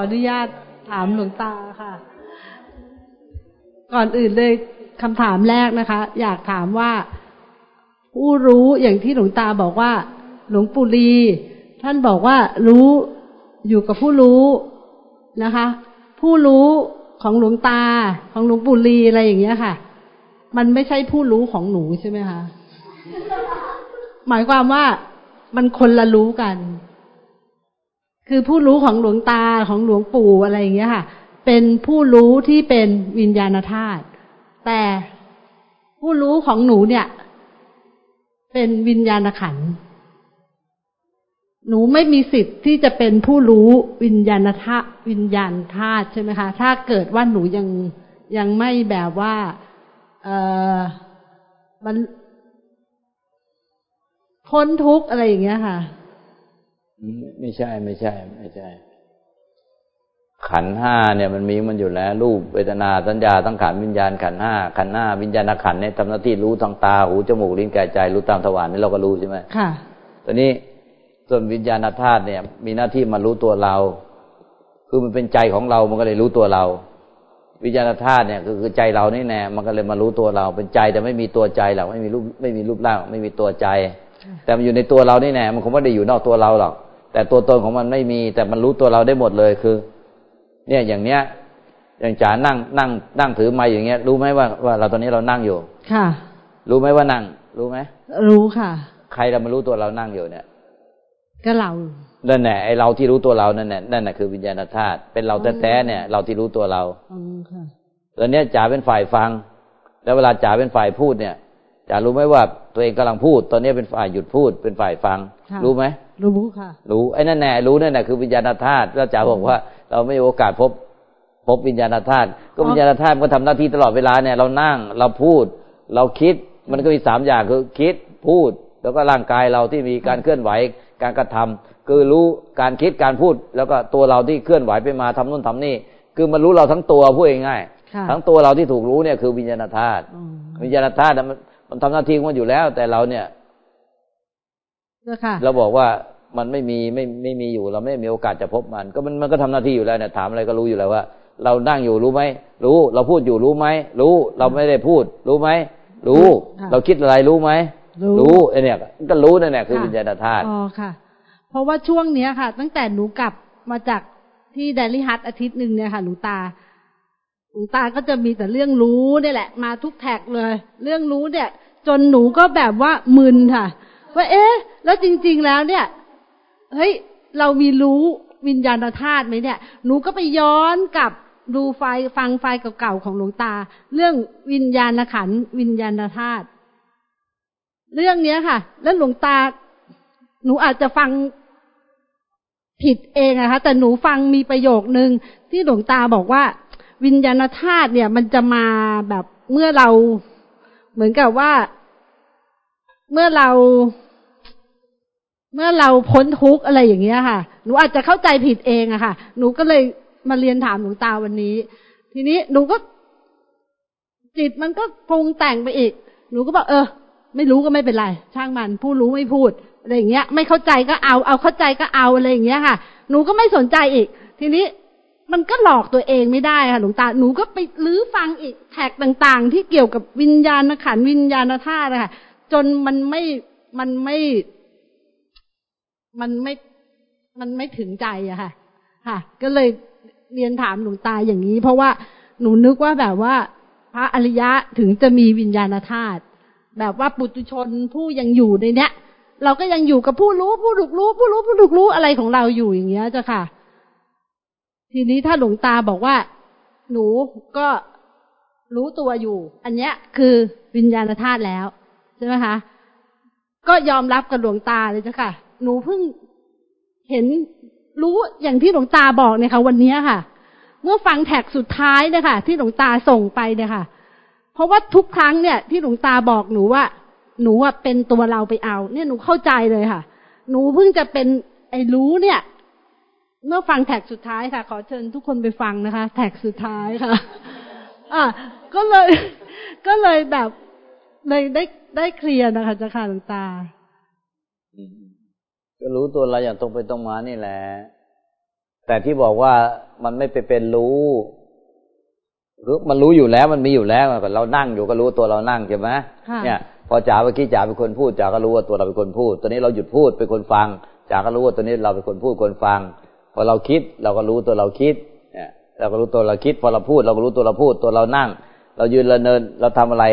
ขออนุญาตถามหลวงตาค่ะ ก่อนอื่นเลยคำถามแรกนะคะ อยากถามว่าผู้รู้อย่างที่หลวงตาบอกว่า หลวงปู่ลีท่านบอกว่ารู้อยู่กับผู้รู้นะคะ ผู้รู้ของหลวงตาของหลวงปู่ลีอะไรอย่างเงี้ยค่ะ มันไม่ใช่ผู้รู้ของหนูใช่ไหมคะหมายความว่ามันคนละรู้กัน คือผู้รู้ของหลวงตาของหลวงปู่อะไรอย่างเงี้ยค่ะ เป็นผู้รู้ที่เป็นวิญญาณธาตุแต่ผู้รู้ของหนูเนี่ย เป็นวิญญาณขันหนูไม่มีสิทธิ์ที่จะเป็นผู้รู้วิญญาณธาตุวิญญาณธาตุใช่ไหมคะถ้าเกิดว่าหนูยังยังไม่แบบว่า เออมันพ้นทุกข์อะไรอย่างเงี้ยค่ะ ไม่ใช่ไม่ใช่ ไม่ใช่ ขันห้าเนี่ยมันมีมันอยู่แล้ว รูปเวทนาสัญญาตั้งขันวิญญาณขันห้าขันห้าวิญญาณขันเนี่ยทำหน้าที่รู้ทางตาหูจมูกลิ้นกายใจรู้ตามทวารนี่เราก็รู้ใช่ไหมค่ะตอนนี้ส่วนวิญญาณธาตุเนี่ย มีหน้าที่มารู้ตัวเรา คือมันเป็นใจของเรา มันก็เลยรู้ตัวเรา วิญญาณธาตุเนี่ยคือใจเรานี่แน่มันก็เลยมารู้ตัวเรา เป็นใจแต่ไม่มีตัวใจหรอกไม่มีรูปไม่มีรูปร่าง ไม่มีตัวใจ แต่มันอยู่ในตัวเรานี่แน่มันคงไม่ได้อยู่นอกตัวเราหรอก แต่ตัวตนของมันไม่มี แต่มันรู้ตัวเราได้หมดเลยคือ เนี่ยอย่างเนี้ย อย่างจ๋านั่งนั่ง นั่งถือไม้อย่างเงี้ย รู้ไหมว่าว่าเราตอนนี้เรานั่งอยู่ ค่ะ รู้ไหมว่านั่ง รู้ไหมรู้ค่ะ ใครเรามารู้ตัวเรานั่งอยู่เนี่ย ก็เรานั่นแหละไอเราที่รู้ตัวเรานั่นแหละนั่นแหละคือวิญญาณธาตุเป็นเราแท้ๆเนี่ย เราที่รู้ตัวเราอืมค่ะตอนเนี้ยจ๋าเป็นฝ่ายฟัง แล้วเวลาจ๋าเป็นฝ่ายพูดเนี่ยจ๋ารู้ไหมว่าตัวเองกำลังพูด ตอนนี้เป็นฝ่ายหยุดพูด เป็นฝ่ายฟังค่ะรู้ไหม รู้ค่ะ รู้ไอ้นั่นแน่รู้นั่นแหละคือวิญญาณธาตุแล้วจ๋าบอกว่า เราไม่มีโอกาสพบ พบวิญญาณธาตุก็วิญญาณธาตุมันก็ทำหน้าที่ตลอดเวลาเนี่ย เรานั่งเราพูด เราคิดมันก็มีสามอย่างคือคิดพูด แล้วก็ร่างกายเราที่มีการเคลื่อนไหวการกระทำคือรู้การคิดการพูด แล้วก็ตัวเราที่เคลื่อนไหวไปมาทำนู่นทำนี่ คือมันรู้เราทั้งตัวพูดง่ายค่ะๆทั้งตัวเราที่ถูกรู้เนี่ยคือวิญญาณธาตุอืมวิญญาณธาตุน่ะมันมันทำหน้าที่ของมันอยู่แล้ว แต่เราเนี่ย เจ้าค่ะเราบอกว่ามันไม่มีไม่ไม่มีอยู่ เราไม่มีโอกาสจะพบมัน ก็มันมันก็ทำหน้าที่อยู่แล้วเนี่ยถามอะไรก็รู้อยู่แล้วว่า เรานั่งอยู่รู้ไหมรู้ เราพูดอยู่รู้ไหมรู้ เราไม่ได้พูด รู้ไหมรู้ค่ะเราคิดอะไรรู้ไหมรู้รู้ไอเนี่ยก็รู้นั่นแหละคือค่ะวิญญาณธาตุอ๋อค่ะ เพราะว่าช่วงเนี้ยค่ะ ตั้งแต่หนูกลับมาจากที่เดลิฮัทอาทิตย์หนึ่งเนี่ยค่ะหลวงตาหลวงตาก็จะมีแต่เรื่องรู้เนี่ยแหละ มาทุกแท็กเลย เรื่องรู้เนี่ย จนหนูก็แบบว่ามึนค่ะ ว่าเอ๊ะ แล้วจริง ๆ แล้วเนี่ย เฮ้ย เรามีรู้วิญญาณธาตุไหมเนี่ย หนูก็ไปย้อนกลับดูไฟฟังไฟเก่าๆของหลวงตา เรื่องวิญญาณขันวิญญาณธาตุเรื่องเนี้ยค่ะ แล้วหลวงตา หนูอาจจะฟังผิดเองนะคะ แต่หนูฟังมีประโยคนึงที่หลวงตาบอกว่า วิญญาณธาตุเนี่ย มันจะมาแบบเมื่อเราเหมือนกับว่า เมื่อเรา เมื่อเราพ้นทุกข์อะไรอย่างเงี้ยค่ะ หนูอาจจะเข้าใจผิดเองอะค่ะ หนูก็เลยมาเรียนถามหลวงตาวันนี้ ทีนี้หนูก็ จิตมันก็ปรุงแต่งไปอีก หนูก็บอกเออ ไม่รู้ก็ไม่เป็นไร ช่างมัน ผู้รู้ไม่พูดอะไรอย่างเงี้ย ไม่เข้าใจก็เอา เอาเข้าใจก็เอาอะไรอย่างเงี้ยค่ะ หนูก็ไม่สนใจอีก ทีนี้มันก็หลอกตัวเองไม่ได้ค่ะหลวงตา หนูก็ไปลื้อฟังอีกแท็กต่าง ๆ ที่เกี่ยวกับวิญญาณขันวิญญาณธาตุอะค่ะ จนมันไม่มันไม่ มันไม่มันไม่ถึงใจอะค่ะ ค่ะ ก็เลยเรียนถามหลวงตาอย่างนี้ เพราะว่าหนูนึกว่าแบบว่า พระอริยะถึงจะมีวิญญาณธาตุแบบว่าปุตุชนผู้ยังอยู่ในเนี้ย เราก็ยังอยู่กับผู้รู้ผู้ถูกรู้ ผู้รู้ผู้ถูกรู้อะไรของเราอยู่อย่างเงี้ยเจ้าค่ะ ทีนี้ถ้าหลวงตาบอกว่า หนูก็รู้ตัวอยู่ อันเนี้ยคือวิญญาณธาตุแล้ว ใช่ไหมคะก็ยอมรับกับหลวงตาเลยเจ้าค่ะ หนูเพิ่งเห็นรู้อย่างที่หลวงตาบอกเนี่ยค่ะ วันนี้ค่ะ เมื่อฟังแท็กสุดท้ายเนี่ยค่ะ ที่หลวงตาส่งไปเนี่ยค่ะ เพราะว่าทุกครั้งเนี่ย ที่หลวงตาบอกหนูว่า หนูอะเป็นตัวเราไปเอา เนี่ยหนูเข้าใจเลยค่ะ หนูเพิ่งจะเป็นไอ้รู้เนี่ย เมื่อฟังแท็กสุดท้ายค่ะ ขอเชิญทุกคนไปฟังนะคะ แท็กสุดท้ายค่ะ อะก็เลย ก็เลยแบบ เลยได้ได้เคลียร์นะคะเจ้าค่ะหลวงตาก็รู้ตัวเราอย่างตรงไปตรงมานี่แหละ แต่ที่บอกว่ามันไม่ไปเป็นรู้รู้มันรู้อยู่แล้วมันมีอยู่แล้วเรานั่งอยู่ก็รู้ตัวเรานั่งใช่ไหมเนี่ยพอจ๋าเมื่อกี้จ๋าเป็นคนพูดจ๋าก็รู้ว่าตัวเราเป็นคนพูด ตอนนี้เราหยุดพูดเป็นคนฟังจ๋าก็รู้ว่าตัวนี้เราเป็นคนพูดคนฟัง พอเราคิดเราก็รู้ตัวเราคิดเนี่ยเราก็รู้ตัวเราคิด พอเราพูด เราก็รู้ตัวเราพูดตัวเรานั่ง เรายืนเราเดินเราทำอะไร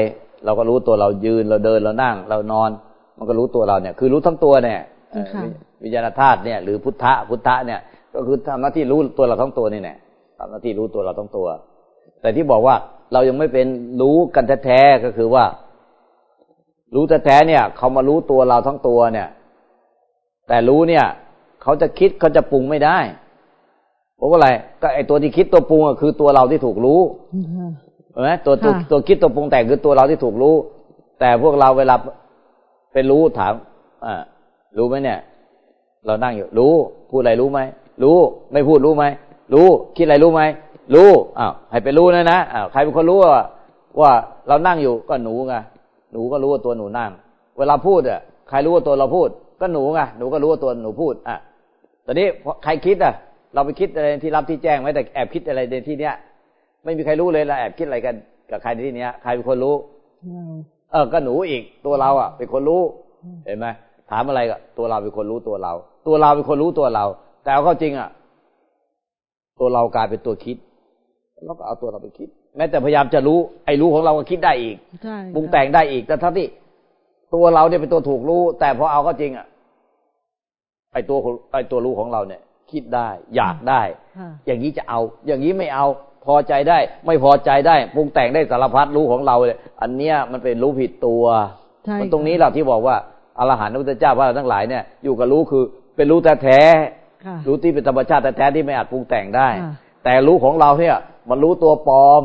เราก็รู้ตัวเรายืนเราเดินเรานั่ง เรานอน มันก็รู้ตัวเราเนี่ย คือรู้ทั้งตัวเนี่ยวิญญาณธาตุเนี่ย หรือพุทธะพุทธะเนี่ย ก็คือทำหน้าที่รู้ตัวเราทั้งตัวนี่แหละทำหน้าที่รู้ตัวเราทั้งตัว แต่ที่บอกว่าเรายังไม่เป็นรู้กันแท้ๆก็คือว่า รู้แท้ๆเนี่ยเขามารู้ตัวเราทั้งตัวเนี่ย แต่รู้เนี่ยเขาจะคิดเขาจะปรุงไม่ได้เพราะอะไรก็ไอตัวที่คิดตัวปรุงคือตัวเราที่ถูกรู้ เห็นไหมตัวตัวตัวคิดตัวปรุงแต่งคือตัวเราที่ถูกรู้ แต่พวกเราเวลาเป็นรู้ถามอ่ารู้ไหมเนี่ย เรานั่งอยู่ รู้ พูดอะไรรู้ไหมรู้ไม่พูดรู้ไหมรู้คิดอะไรรู้ไหมรู้อ้าวให้ไปรู้นะนะอ้าวใครเป็นคนรู้ว่าว่าเรานั่งอยู่ก็หนูไงหนูก็รู้ว่าตัวหนูนั่ง เวลาพูดอะใครรู้ว่าตัวเราพูด ก็หนูไงหนูก็รู้ว่าตัวหนูพูดอะตอนนี้ใครคิดอะ เราไปคิดอะไรที่รับที่แจ้งไว้แต่แอบคิดอะไรในที่เนี้ย ไม่มีใครรู้เลยเราแอบคิดอะไรกันกับใครในที่เนี้ยใครเป็นคนรู้ เออก็หนูอีกตัวเราอะ เป็นคนรู้ เห็นไหมถามอะไรก็ตัวเราเป็นคนรู้ตัวเรา ตัวเราเป็นคนรู้ตัวเรา แต่เอาเข้าจริงอะ ตัวเรากลายเป็นตัวคิดแล้วก็เอาตัวเราไปคิด แม้แต่พยายามจะรู้ ไอ้รู้ของเราก็คิดได้อีกปรุงแต่งได้อีกแต่ทั้งที่ตัวเราเนี่ยเป็นตัวถูกรู้ แต่พอเอาก็จริงอะไอ้ตัวไอ้ตัวรู้ของเราเนี่ย คิดได้ อยากได้ อย่างนี้จะเอา อย่างนี้ไม่เอา พอใจได้ ไม่พอใจได้ปรุงแต่งได้สารพัดรู้ของเราเลยอันเนี้ยมันเป็นรู้ผิดตัวมันตรงนี้แหละที่บอกว่าอรหันต์พระพุทธเจ้าพระทั้งหลายเนี่ยอยู่กับรู้คือเป็นรู้แต่แท้รู้ที่เป็นธรรมชาติแต่แท้ที่ไม่อาจปรุงแต่งได้ แต่รู้ของเราเนี่ย มันรู้ตัวปลอม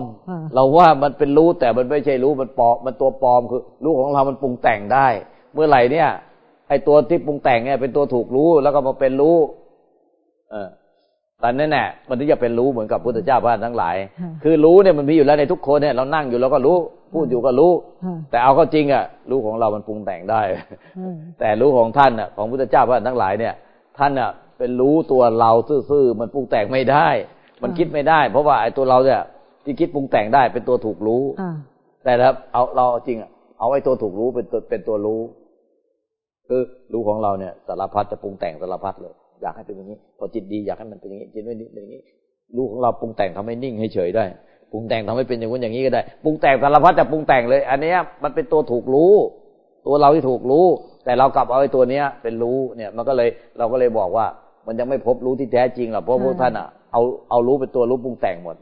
เราว่ามันเป็นรู้แต่มันไม่ใช่รู้มันปลอมมันตัวปลอมคือ รู้ของเรามันปรุงแต่งได้ เมื่อไหร่เนี่ยไอตัวที่ปรุงแต่งเนี่ยเป็นตัวถูกรู้แล้วก็มาเป็นรู้ เออ ตอนนั้นแหละมันถึงจะเป็นรู้เหมือนกับพุทธเจ้าพระทั้งหลาย คือรู้เนี่ยมันมีอยู่แล้วในทุกคนเนี่ยเรานั่งอยู่เราก็รู้ พูดอยู่ก็รู้ แต่เอาเข้าจริงอะรู้ของเรามันปรุงแต่งได้ แต่รู้ของท่านอะของพุทธเจ้าพระทั้งหลายเนี่ย ท่านอะเป็นรู้ตัวเราซื่อๆมันปรุงแต่งไม่ได้ มันคิดไม่ได้ เพราะว่าไอ้ตัวเราเนี่ยที่คิดปรุงแต่งได้เป็นตัวถูกรู้แต่ถ้าเอาเราจริงอะเอาไอ้ตัวถูกรู้เป็นตัวเป็นตัวรู้ คือรู้ของเราเนี่ยสารพัดจะปรุงแต่งสารพัดเลย อยากให้เป็นอย่างนี้ พอจิตดีอยากให้มันเป็นอย่างนี้จิตไม่ดีเป็นอย่างนี้รู้ของเราปรุงแต่งทำให้นิ่งให้เฉยได้ปรุงแต่งทำให้เป็นอย่างนู้นอย่างนี้ก็ได้ปรุงแต่งสารพัดจะปรุงแต่งเลย อันนี้มันเป็นตัวถูกรู้ ตัวเราที่ถูกรู้ แต่เรากลับเอาไอ้ตัวเนี้ย เป็นรู้เนี่ยมันก็เลยเราก็เลยบอกว่า มันยังไม่พบรู้ที่แท้จริงหรอกเพราะพวกท่านอะเอาเอารู้เป็นตัวรู้ปรุงแต่งหมด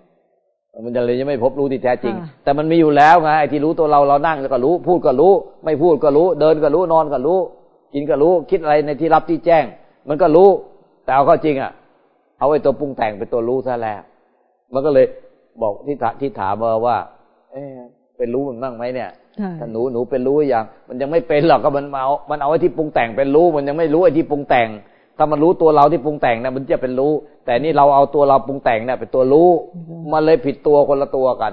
มันจะเลยยังไม่พบรู้ที่แท้จริง แต่มันมีอยู่แล้วไงไอ้ที่รู้ตัวเราเรานั่งแล้วก็รู้ พูดก็รู้ ไม่พูดก็รู้ เดินก็รู้นอนก็รู้ กินก็รู้ คิดอะไรในที่รับที่แจ้ง มันก็รู้ แต่เอาเข้าจริงอะ เอาไอ้ตัวปรุงแต่งเป็นตัวรู้ซะแล้ว มันก็เลยบอกที่ที่ถามมาว่า เอ๊เป็นรู้มันบ้างไหมเนี่ยถ้าหนูหนูเป็นรู้อย่าง มันยังไม่เป็นหรอกก็มันเอา มันเอาไอ้ที่ปรุงแต่งเป็นรู้ มันยังไม่รู้ไอ้ที่ปรุงแต่ง ถ้ามันรู้ตัวเราที่ปรุงแต่งเนี่ยมันจะเป็นรู้ แต่นี่เราเอาตัวเราปรุงแต่งเนี่ยเป็นตัวรู้ มันเลยผิดตัวคนละตัวกัน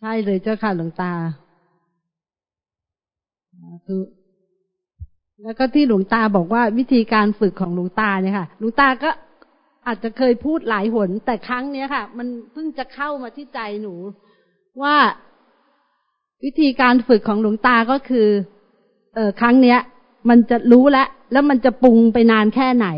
ใช่เลยเจ้าค่ะหลวงตาคือ แล้วก็ที่หลวงตาบอกว่าวิธีการฝึกของหลวงตาเนี่ยค่ะ หลวงตาก็อาจจะเคยพูดหลายหน แต่ครั้งเนี้ยค่ะ มันเพิ่งจะเข้ามาที่ใจหนู ว่าวิธีการฝึกของหลวงตาก็คือ เออครั้งเนี้ย มันจะรู้แล้วแล้วมันจะปรุงไปนานแค่ไหน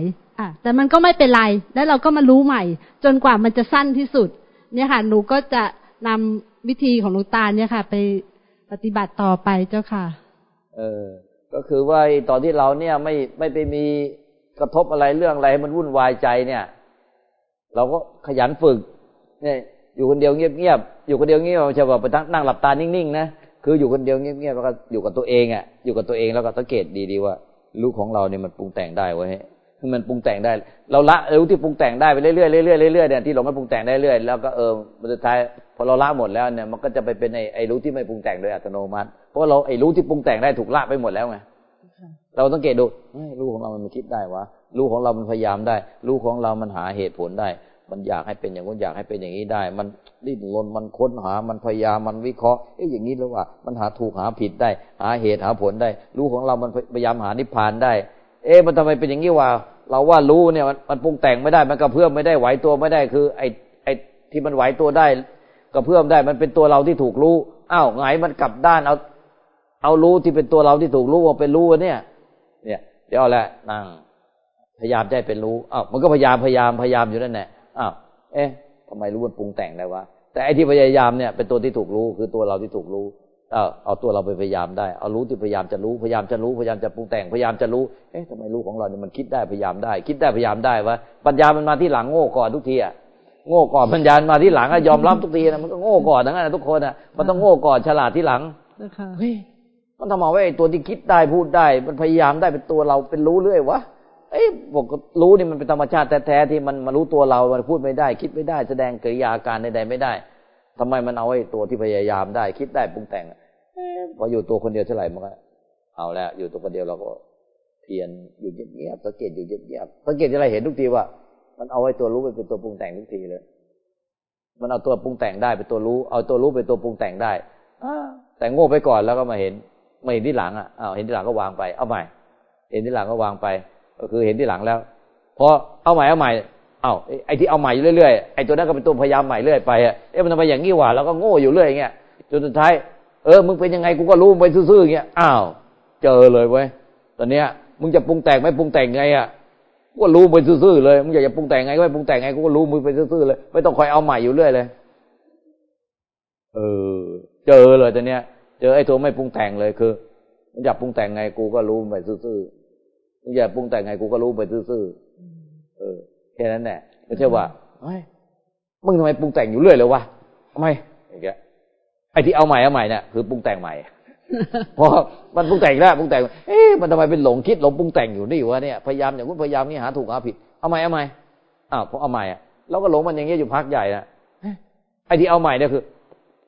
อะ แต่มันก็ไม่เป็นไร แล้วเราก็มารู้ใหม่ จนกว่ามันจะสั้นที่สุด เนี่ยค่ะ หนูก็จะนำวิธีของหลวงตาเนี่ยค่ะ ไปปฏิบัติต่อไปเจ้าค่ะ เออ ก็คือว่าตอนที่เราเนี่ยไม่ไม่ไปมีกระทบอะไรเรื่องอะไรมันวุ่นวายใจเนี่ย เราก็ขยันฝึก เนี่ย อยู่คนเดียวเงียบๆอยู่คนเดียวเงียบเฉยๆไปทั้งนั่งหลับตานิ่งๆนะคืออยู่คนเดียวเงียบๆแล้วก็อยู่กับตัวเองอะ อยู่กับตัวเองแล้วก็สังเกตดีๆว่าลูกของเราเนี่ยมันปรุงแต่งได้ไว้ คือมันปรุงแต่งได้ เราละรู้ที่ปรุงแต่งได้ไปเรื่อยๆเรื่อยๆเรื่อยๆเนี่ยที่เราไม่ปรุงแต่งได้เรื่อยแล้วก็เออสุดท้ายพอเราละหมดแล้วเนี่ยมันก็จะไปเป็นไอ้ไอ้รู้ที่ไม่ปรุงแต่งโดยอัตโนมัติ เพราะเราไอ้รู้ที่ปรุงแต่งได้ถูกละไปหมดแล้วไงเราสังเกตดูรู้ของเรามันคิดได้วะรู้ของเรามันพยายามได้ รู้ของเรามันหาเหตุผลได้ มันอยากให้เป็นอย่างนู้นอยากให้เป็นอย่างนี้ได้ มันดิ้นรนมันค้นหา มันพยายามมันวิเคราะห์เอ๊ะอย่างนี้หรือว่า มันหาถูกหาผิดได้ หาเหตุหาผลได้ รู้ของเรามันพยายามหานิพพานได้ เอ๊ะมันทำไมเป็นอย่างนี้วะเราว่ารู้เนี่ย มันมันปรุงแต่งไม่ได้มันกระเพื่อมไม่ได้ไหวตัวไม่ได้คือ ไอ้ไอ้ที่มันไหวตัวได้กระเพื่อมได้มันเป็นตัวเราที่ถูกรู้อ้าวไงมันกลับด้านเอาเอารู้ที่เป็นตัวเราที่ถูกรู้ว่าเป็นรู้เนี่ย เนี่ย เดี๋ยวแหละนั่งพยายามได้เป็นรู้อ้าวมันก็พยายามพยายามพยายามอยู่นั่นแหละอ้าวเอ๊ะทำไมรู้มันปรุงแต่งได้วะแต่ไอ้ที่พยายามเนี่ยเป็นตัวที่ถูกรู้คือตัวเราที่ถูกรู้ เอาเอาตัวเราไปพยายามได้ เอารู้ที่พยายามจะรู้ พยายามจะรู้ พยายามจะปรุงแต่ง พยายามจะรู้ เอ๊ะทำไมรู้ของเราเนี่ยมันคิดได้ พยายามได้ คิดได้พยายามได้วะ ปัญญามันมาที่หลังโง่ก่อนทุกทีอะโง่ก่อนปัญญามาที่หลังอะยอมรับทุกทีนะ มันก็โง่ก่อนทั้งนั้นทุกคนอะมันต้องโง่ก่อนฉลาดที่หลังเฮ้ย มันทำมาว่าไอ้ตัวที่คิดได้พูดได้ มันพยายามได้เป็นตัวเราเป็นรู้เรื่อยวะ เอ้บอกรู้นี่มันเป็นธรรมชาติแท้ๆที่มันมารู้ตัวเรา มันพูดไม่ได้ คิดไม่ได้ แสดงกิริยาการใดๆไม่ได้ ทำไมมันเอาไอ้ตัวที่พยายามได้ คิดได้ปรุงแต่งพออยู่ตัวคนเดียวเท่าไหร่มันก็เอาแล้ว อยู่ตัวคนเดียวเราก็เพียนอยู่เงียบๆสังเกตอยู่เงียบๆสังเกตอะไรเห็นทุกทีว่า มันเอาไอ้ตัวรู้ไปเป็นตัวปรุงแต่งทุกทีเลย มันเอาตัวปรุงแต่งได้เป็นตัวรู้ เอาตัวรู้เป็นตัวปรุงแต่งได้แต่โง่ไปก่อนแล้วก็มาเห็นไม่เห็นที่หลังอะอ้าวเห็นที่หลังก็วางไป เอาใหม่ เห็นที่หลังก็วางไป ก็คือเห็นที่หลังแล้วพอเอาใหม่เอาใหม่ อาไอ้ที่เอาใหม่เรื่อยๆไอ้ตัวนั้นก็เป็นตัวพยายามใหม่เรื่อยไปอะเอ๊ะมันทำไมอย่างนี้วะแล้วก็โง่อยู่เรื่อยอย่างเงี้ยจนสุดท้ายเออมึงเป็นยังไงกูก็รู้ไปซื่อๆเงี้ยอ้าว เจอเลยเว้ยตอนเนี้ย มึงจะปรุงแต่งไม่ปรุงแต่งไงอะกูก็รู้ไปซื่อๆเลยมึงอยากจะปรุงแต่งไงก็ไม่ปรุงแต่งไงกูก็รู้มึงไปซื่อๆเลย ไม่ต้องคอยเอาใหม่อยู่เรื่อยเลยเออ เจอเลยตอนเนี้ย เจอไอ้ตัวไม่ปรุงแต่งเลยคือมึงอยากปรุงแต่งไงกูก็รู้ไปซื่อๆมึงอยากปรุงแต่งไงกูก็รู้ไปซื่อๆ แค่นั้นแหละไม่ใช่ว่าเฮ้ยมึงทำไมปรุงแต่งอยู่เรื่อยเลยวะทำไมอย่างเงี้ยไอ้ที่เอาใหม่เอาใหม่เนี่ยคือปรุงแต่งใหม่พอมันปรุงแต่งแล้วปรุงแต่ง เอ๊ะมันทำไมเป็นหลงคิดหลงปรุงแต่งอยู่นี่วะเนี่ยพยายามอย่างนู้นพยายามนี่หาถูกหาผิดเอาใหม่เอาใหม่อ้าวพอเอาใหม่อะเราก็หลงมันอย่างเงี้ยอยู่พักใหญ่นะไอ้ที่เอาใหม่เนี่ยคือ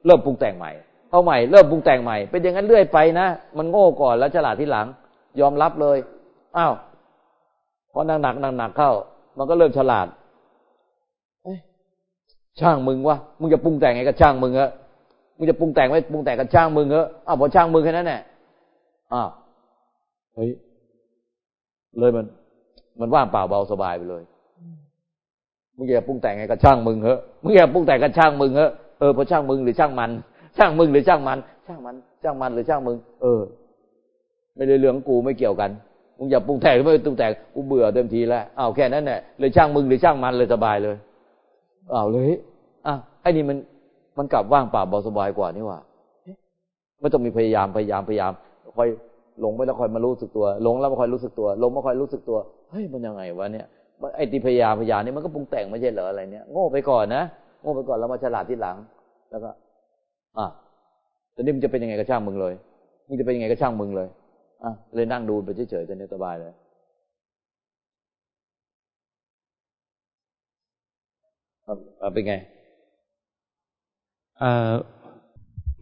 เริ่มปรุงแต่งใหม่ เอาใหม่เริ่มปรุงแต่งใหม่ เป็นอย่างนั้นเรื่อยไปนะมันโง่ก่อนแล้วฉลาดที่หลัง ยอมรับเลยอ้าวพอหนักหนักหนักหนักเข้า มันก็เริ่มฉลาดช่างมึงวะมึงจะปรุงแต่งไงก็ช่างมึงเอะมึงจะปรุงแต่งไม่ปรุงแต่งกับช่างมึงเหรออ้าวพอช่างมึงแค่นั้นแหละอ้าวเฮ้ยเลยมัน มันว่างเปล่าเบาสบายไปเลยมึงอย่าปรุงแต่งไงกับช่างมึงเหรอมึงอย่าปรุงแต่งกับช่างมึงเหรอเออพอช่างมึงหรือช่างมัน ช่างมึงหรือช่างมัน ช่างมัน ช่างมันหรือช่างมึง เออ ไม่ได้เรื่องกูไม่เกี่ยวกัน มึงอย่าปรุงแต่งไม่ปรุงแต่งกูเบื่อเต็มทีแล้วอ้าวแค่นั้นแหละเลยช่างมึงหรือช่างมันเลยสบายเลยอ้าวเลยอ้าวไอ้นี่มันมันกลับว่างเปล่าเบาสบายกว่านี่ว่าไม่ต้องมีพยายามพยายามพยายามคอยหลงไปแล้วคอยมารู้สึกตัวหลงแล้วมาคอยรู้สึกตัวหลงมาคอยรู้สึกตัวเฮ้ยมันยังไงวะเนี่ยไอ้ที่พยายามพยายามนี่มันก็ปรุงแต่งไม่ใช่เหรออะไรเนี่ยโง่ไปก่อนนะโง่ไปก่อนแล้วมาฉลาดที่หลัง แล้วก็ อะตอนนี้มึงจะเป็นยังไงก็ช่างมึงเลยมึงจะเป็นยังไงก็ช่างมึงเลย อะเลยนั่งดูไปเฉยๆตอนนี้สบายเลยเป็นไงเอ่อ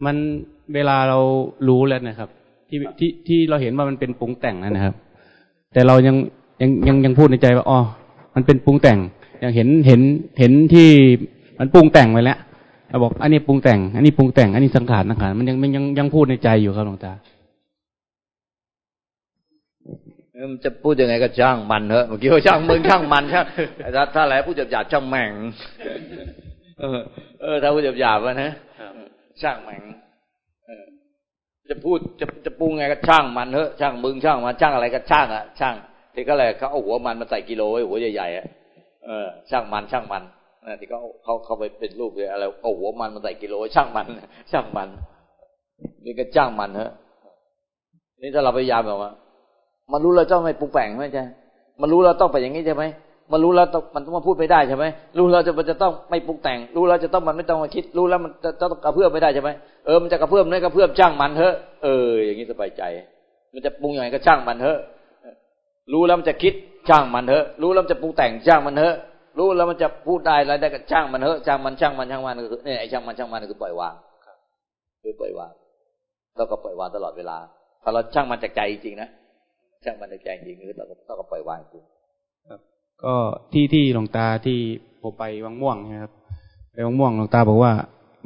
มันเวลาเรารู้แล้วนะครับ ที่ที่ที่เราเห็นว่ามันเป็นปรุงแต่งนะครับ แต่เรายังยังยังยังพูดในใจว่าอ๋อมันเป็นปรุงแต่งยังเห็นเห็นเห็นที่มันปรุงแต่งไปแล้วเราบอก อันนี้ปรุงแต่ง อันนี้ปรุงแต่ง อันนี้สังขารสังขารมันยังมันยังยังพูดในใจอยู่ครับหลวงตา มันจะพูดยังไงก็ช่างมันเถอะเมื่อกี้ว่าช่างมึงช่างมันช่างถ้าถ้าอะไรพูดหยาบๆช่างแม่งเออ เออถ้าพูดหยาบๆนะช่างแม่งจะพูดจะจะปรุงไงก็ช่างมันเถอะช่างมึงช่างมันช่างอะไรก็ช่างอะช่างที่ก็เลยเขาเอาหัวมันมาใส่กิโลไว้หัวใหญ่ๆอะเออช่างมันช่างมันนะที่เขาเขาเขาไปเป็นรูปเลยอะไรเอาหัวมันมาใส่กิโลช่างมัน ช่างมัน นี่ก็ช่างมันเถอะนี่ถ้าเราพยายามแบบว่า มันรู้แล้วเจ้าไม่ปรุงแต่งไม่ใช่มันรู้แล้วต้องไปอย่างนี้ใช่ไหมมันรู้แล้วมันต้องมาพูดไม่ได้ใช่ไหมรู้แล้วจะมันจะต้องไม่ปรุงแต่ง รู้แล้วจะต้องมันไม่ต้องมาคิด รู้แล้วมันจะต้องกระเพื่อมไม่ได้ใช่ไหมเออมันจะกระเพื่อมนี่กระเพื่อมช่างมันเถอะเอออย่างนี้สบายใจ มันจะปรุงยังไงก็ช่างมันเถอะรู้แล้วมันจะคิดช่างมันเถอะ รู้แล้วมันจะปรุงแต่งช่างมันเถอะรู้แล้วมันจะพูดได้อะไรได้ก็ช่างมันเถอะช่างมันช่างมันช่างมันคือเนี่ยไอ้ช่างมันช่างมันคือปล่อยวางคือปล่อยวางแล้วก็ปล่อยวางตลอดเวลาถ้าเราช่างมันจากใจจริงนะ ช่างมันจากใจจริงคือเราก็ต้องปล่อยวางจริงก็ที่ที่หลวงตาที่ผมไปวังม่วงนะครับ ไปวังม่วงหลวงตาบอกว่า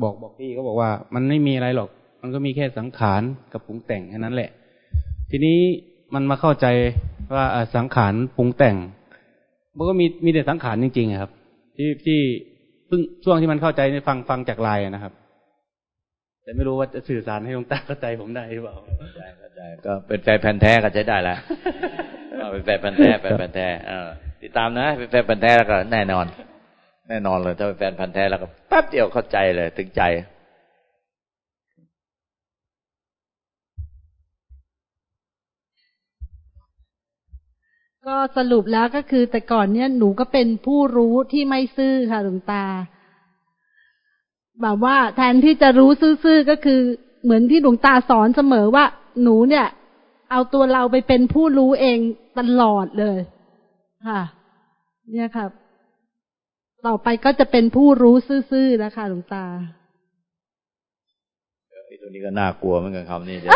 บอกบอกพี่ก็บอกว่า มันไม่มีอะไรหรอก มันก็มีแค่สังขารกับปรุงแต่งแค่นั้นแหละ ทีนี้มันมาเข้าใจว่าสังขารปรุงแต่ง มันก็มีมีแต่สังขารจริงๆครับ ที่ที่เพิ่งช่วงที่มันเข้าใจในฟังฟังจากไลน์นะครับ แต่ไม่รู้ว่าจะสื่อสารให้หลวงตาเข้าใจผมได้หรือเปล่าเข้าใจเข้าใจก็เป็นแฟนพันธ์แท้ก็ใช้ได้แล้วก็เป็นแฟนพันธ์แท้แฟนพันธ์แท้เออติดตามนะเป็นแฟนพันธ์แท้แล้วก็แน่นอน แน่นอนเลยถ้าเป็นแฟนพันธ์แท้แล้วก็แป๊บเดียวเข้าใจเลย ถึงใจก็สรุปแล้วก็คือแต่ก่อนเนี่ยหนูก็เป็นผู้รู้ที่ไม่ซื่อค่ะหลวงตา แบบว่าแทนที่จะรู้ซื่อๆก็คือเหมือนที่หลวงตาสอนเสมอว่า หนูเนี่ย เอาตัวเราไปเป็นผู้รู้เองตลอดเลย ค่ะ เนี่ยค่ะ ต่อไปก็จะเป็นผู้รู้ซื่อๆนะคะหลวงตาไอ้ตัวนี้ก็น่ากลัวเหมือนกันคำนี้เดี๋ยว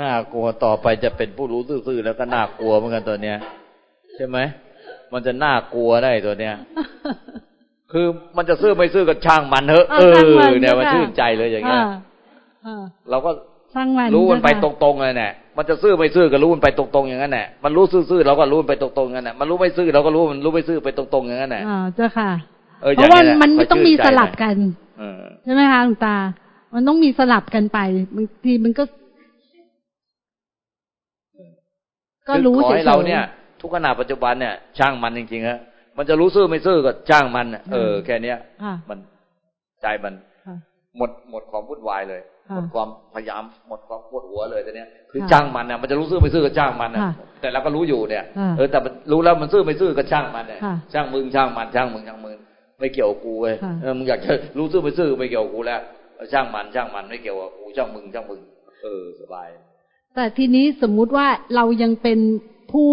น่ากลัวต่อไปจะเป็นผู้รู้ซื่อๆแล้วก็น่ากลัวเหมือนกันตัวเนี้ย ใช่ไหม มันจะน่ากลัวได้ตัวเนี้ย คือมันจะซื่อไม่ซื่อก็ช่างมันเถอะอ่าเอช่างมันอเนี่ยมันค่ะชื่นใจเลยอย่างเงี้ยอ่าอ่าเราก็ช่างมันรู้มันไปเจ้าตค่ะรงๆเลยเนี่ยมันจะซื่อไม่ซื่อก็รู้มันไปตรงๆอย่างนั้นแหละมันรู้ซื่อๆเราก็รู้มันไปตรงๆอย่างนั้นแหละมันรู้ไม่ซื่อเราก็รู้มันรู้ไม่ซื่อไปตรงๆอย่างนั้นแหละอ่าเจ้าค่ะเออเพราะว่าอย่งแหลมันไม่ต้องมีค่ยสชื่นใจลับกันเออใช่ไหมคะหลวงตา มันต้องมีสลับกันไปบางทีมันก็ ก็รู้คือขอเฉยให้ๆเราเนี่ย ทุกขณะปัจจุบันเนี่ยช่างมันจริงๆฮะมันจะรู้ซื่อไม่ซื่อก็ช่างมันน่ะเออแค่เนี้ยค่ะมันใจมันค่ะหมดหมดความวุ่นวายเลยค่ะหมดความพยายามหมดความปวดหัวเลยแต่เนี้ยคือค่ะช่างมันน่ะมันจะรู้ซื่อไม่ซื่อก็ช่างมันน่ะค่ะแต่เราก็รู้อยู่เนี่ยค่ะเออแต่มันรู้แล้วมันซื่อไม่ซื่อก็ช่างมันเนี่ยค่ะช่างมึงช่างมันช่างมึงช่างมึงไม่เกี่ยวกับกูเว้ยค่ะเออมึงอยากจะรู้ซื่อไม่ซื่อไม่เกี่ยวกับกูแล้วเออช่างมันช่างมันไม่เกี่ยวกับกูช่างมึงช่างมึง เออสบาย แต่ทีนี้สมมุติว่าเรายังเป็นผู้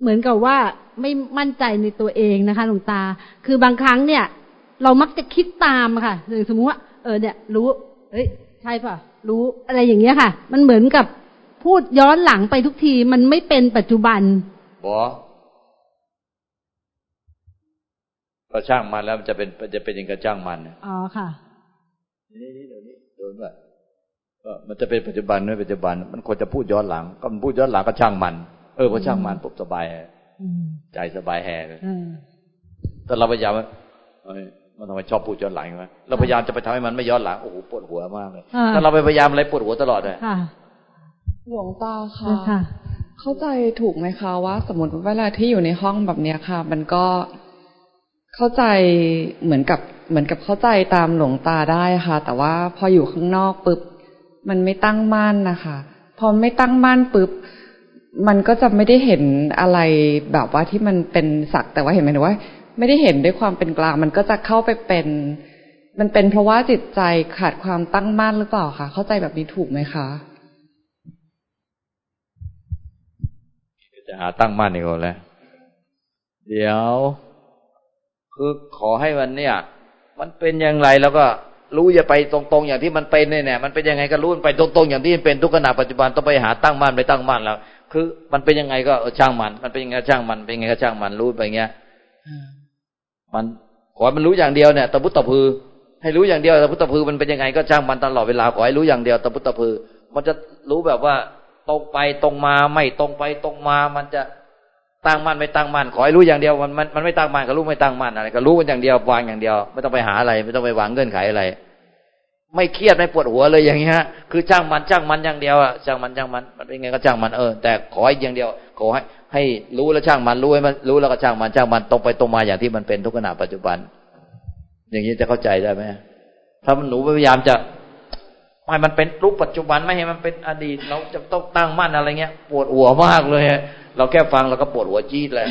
เหมือนกับว่าไม่มั่นใจในตัวเองนะคะ หลวงตา คือบางครั้งเนี่ย เรามักจะคิดตามค่ะอย่างสมมุติว่า เออเนี่ย รู้เฮ้ยใช่ป่ะ รู้อะไรอย่างเงี้ยค่ะ มันเหมือนกับพูดย้อนหลังไปทุกทีมันไม่เป็นปัจจุบันบอก็ช่างมันแล้วมันจะเป็นจะเป็นยังไงช่างมันน่ะอ๋อค่ะนี่นี่เดี๋ยวนี้โดนว่าก็มันจะเป็นปัจจุบันไม่ปัจจุบัน มันควรจะพูดย้อนหลัง ก็มันพูดย้อนหลังก็ช่างมัน เออพอช่างมันปุ๊บสบายอืมใจสบายแฮเลยเออแต่เราพยายามว่าเอ้ยมันทำไมชอบพูดย้อนหลังวะเราพยายามจะไปทำให้มันไม่ย้อนหลังโอ้โหปวดหัวมากเลยอ่าถ้าเราไปพยายามอะไรปวดหัวตลอดเลยค่ะหลวงตาค่ะค่ะ เข้าใจถูกไหมคะว่า สมมติเวลาที่อยู่ในห้องแบบเนี้ยค่ะ มันก็เข้าใจเหมือนกับเหมือนกับเข้าใจตามหลวงตาได้ค่ะ แต่ว่าพออยู่ข้างนอกปุ๊บมันไม่ตั้งมั่นนะคะพอไม่ตั้งมั่นปุ๊บ มันก็จะไม่ได้เห็นอะไรแบบว่าที่มันเป็นสักแต่ว่าเห็นไหมว่า ไม่ได้เห็นด้วยความเป็นกลาง มันก็จะเข้าไปเป็น มันเป็นเพราะว่าจิตใจขาดความตั้งมั่นหรือเปล่าคะเข้าใจแบบนี้ถูกไหมคะจะหาตั้งมั่นอีกคนแล้วเดี๋ยวคือขอให้มันเนี่ย มันเป็นอย่างไรแล้วก็รู้อย่าไปตรงๆอย่างที่มันเป็นเนี่ยเนี่ยมันเป็นยังไงก็รู้ไปตรงๆอย่างที่มันเป็นทุกขณะปัจจุบันต้องไปหาตั้งมั่นไปตั้งมั่นแล้ว คือมันเป็นยังไงก็เออช่างมัน มันเป็นยังไงก็ช่างมัน เป็นยังไงก็ช่างมันรู้ไปอย่างเงี้ยมันขอให้มันรู้อย่างเดียวเนี่ยตะพุตตะพือ ให้รู้อย่างเดียวตะพุตตะพือมันเป็นยังไงก็ช่างมันตลอดเวลาขอให้รู้อย่างเดียวตะพุตตะพือ มันจะรู้แบบว่าตรงไปตรงมาไม่ตรงไปตรงมา มันจะตั้งมั่นไม่ตั้งมั่นขอให้รู้อย่างเดียวมันมันมันไม่ตั้งมั่นก็รู้ไม่ตั้งมั่นอะไรก็รู้มันอย่างเดียววางอย่างเดียว ไม่ต้องไปหาอะไร ไม่ต้องไปวางเงื่อนไขอะไร ไม่เครียดไม่ปวดหัวเลยอย่างเงี้ยคือช่างมันช่างมันอย่างเดียวอะช่างมันช่างมันมันเป็นไงก็ช่างมันเออแต่ขอให้อย่างเดียว ขอให้ ให้รู้แล้วช่างมันรู้ให้มันรู้แล้วก็ช่างมันช่างมันตรงไปตรงมาอย่างที่มันเป็นทุกขณะปัจจุบัน อย่างนี้จะเข้าใจได้ไหมถ้ามันหนูพยายามจะไม่มันเป็นรูปปัจจุบันไม่ให้มันเป็นอดีต เราจะต้องตั้งมั่นอะไรเงี้ย ปวดหัวมากเลยเราแค่ฟังเราก็ปวดหัวจี๊ดเลย